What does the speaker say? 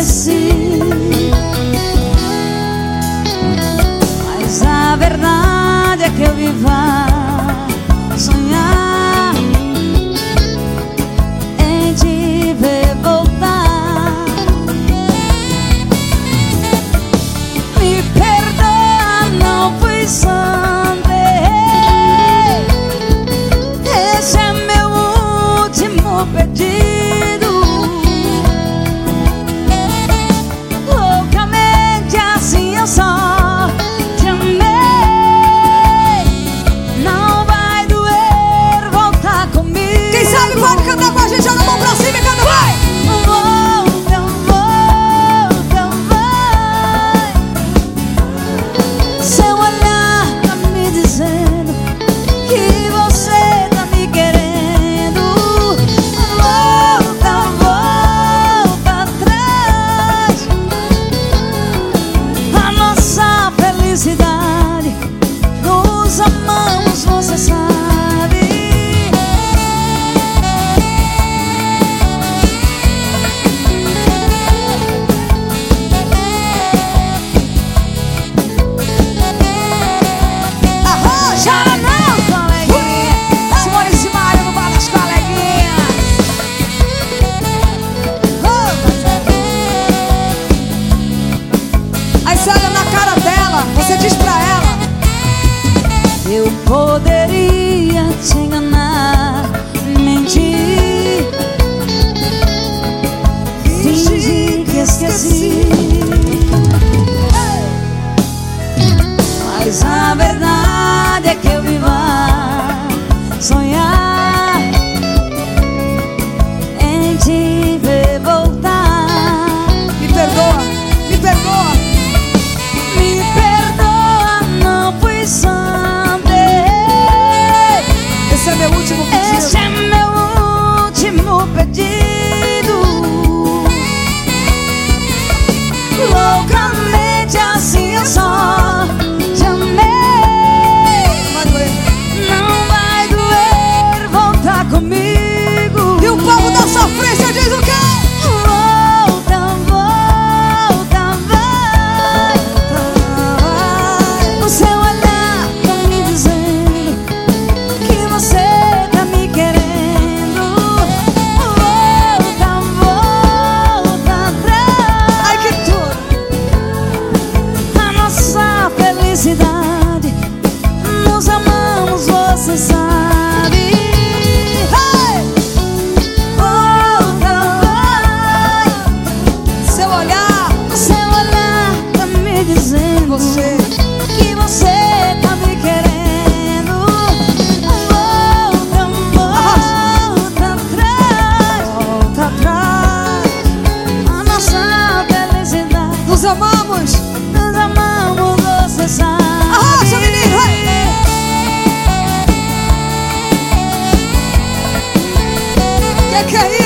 esqueci. Mas a verdade é que eu vivo. chora é não, coleguinha. Simone de Mário no bar das coleguinhas. Aí você olha na cara dela, você diz pra ela: Eu poderia te enganar, mentir, fingir que esqueci. sonhar. você que você tá me querendo. Volta, volta atrás, volta atrás. A nossa felicidade. Nos amamos, nos amamos, você sabe. Arrasa, menino, vai. Que que é